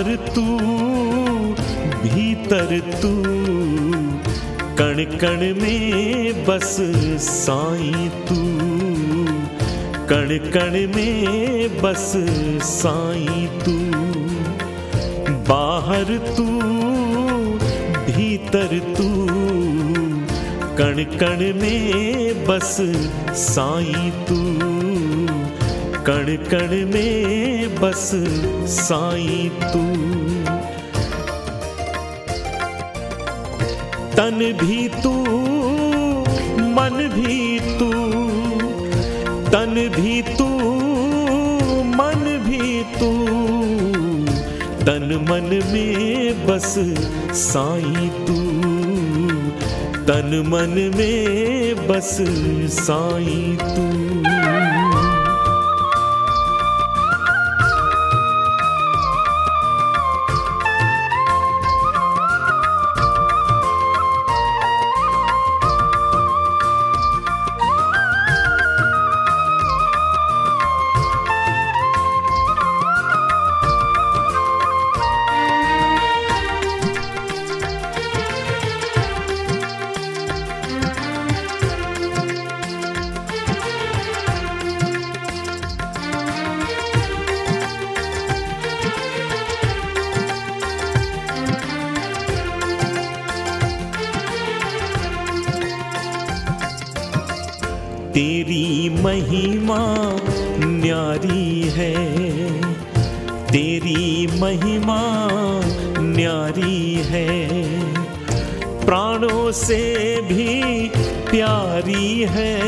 बाहर तू, भीतर तू कण कण में बस साई तू कण कण में बस साई तू। बाहर तू, भीतर तू कण कण में बस साई तू। कण कण में बस साई तू। तन भी तू, मन भी तू, तन भी तू, मन भी तू। तन मन में बस साई तू, तन मन में बस साई तू। तेरी महिमा न्यारी है। तेरी महिमा न्यारी है। प्राणों से भी प्यारी है।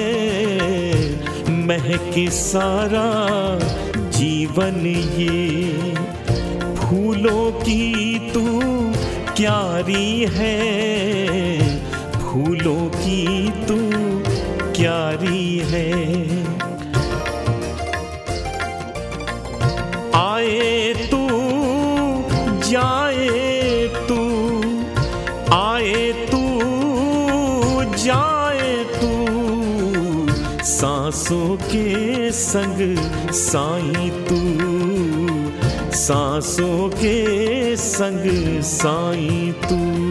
महक सारा जीवन ये। फूलों की तू क्यारी है। फूलों की तू क्यारी है। आए तू, जाए तू, आए तू, जाए तू। सांसों के संग साई तू, सांसों के संग साई तू।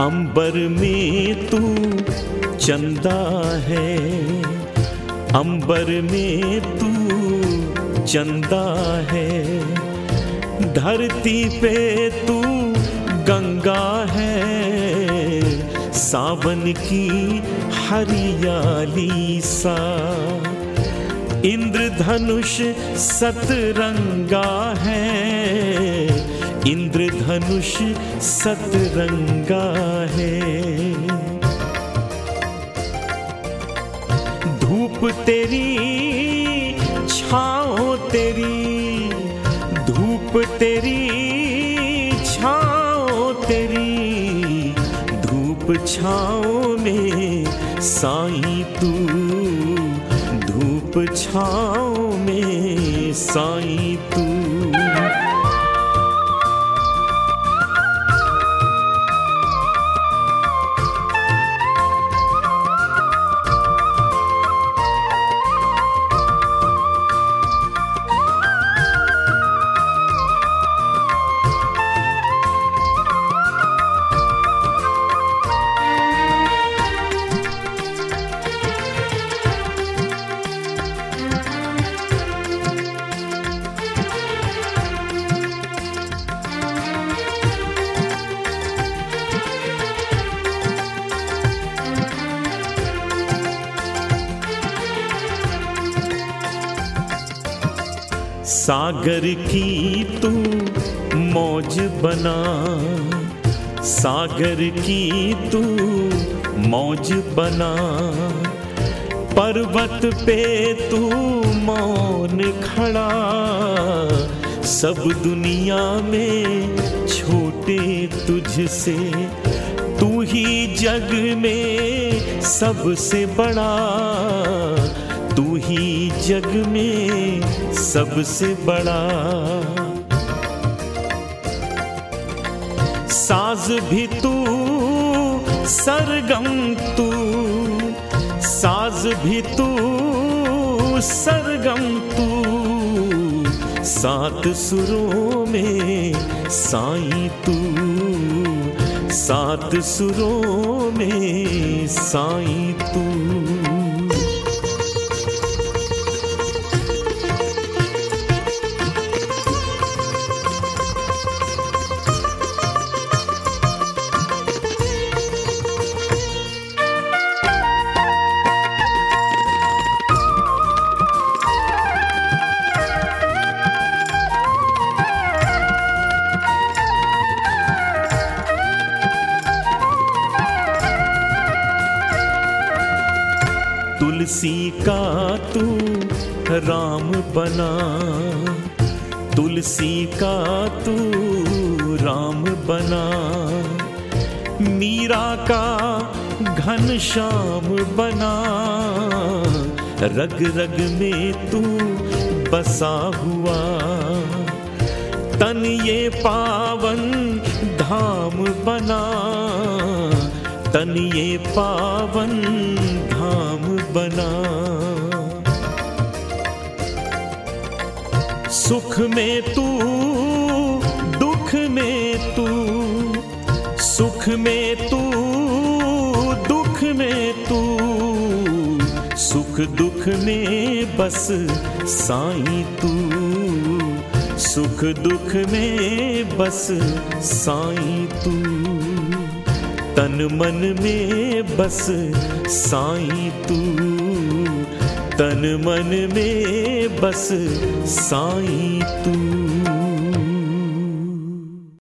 अंबर में तू चंदा है। अंबर में तू चंदा है। धरती पे तू गंगा है। सावन की हरियाली सा। इंद्रधनुष सतरंगा है। इंद्रधनुष सतरंगा है। धूप तेरी छाओ तेरी, धूप तेरी छाओ तेरी, धूप छाओ में साई तू, धूप छाओ में साई तू। सागर की तू मौज बना। सागर की तू मौज बना। पर्वत पे तू मौन खड़ा। सब दुनिया में छोटे तुझसे, तू ही जग में सबसे बड़ा। तू ही जग में सबसे बड़ा। साज भी तू, सरगम तू, साज भी तू, सरगम तू। सात सुरों में साई तू, सात सुरों में साई तू। तुलसी का तू राम बना। तुलसी का तू राम बना। मीरा का घन श्याम बना। रग रग में तू बसा हुआ। तन ये पावन धाम बना। तन ये पावन बना। सुख में तू, दुख में तू, सुख में तू, दुख में तू, सुख दुख में बस साई तू, सुख दुख में बस साई तू। तन मन में बस साई तू। तन मन में बस साई तू।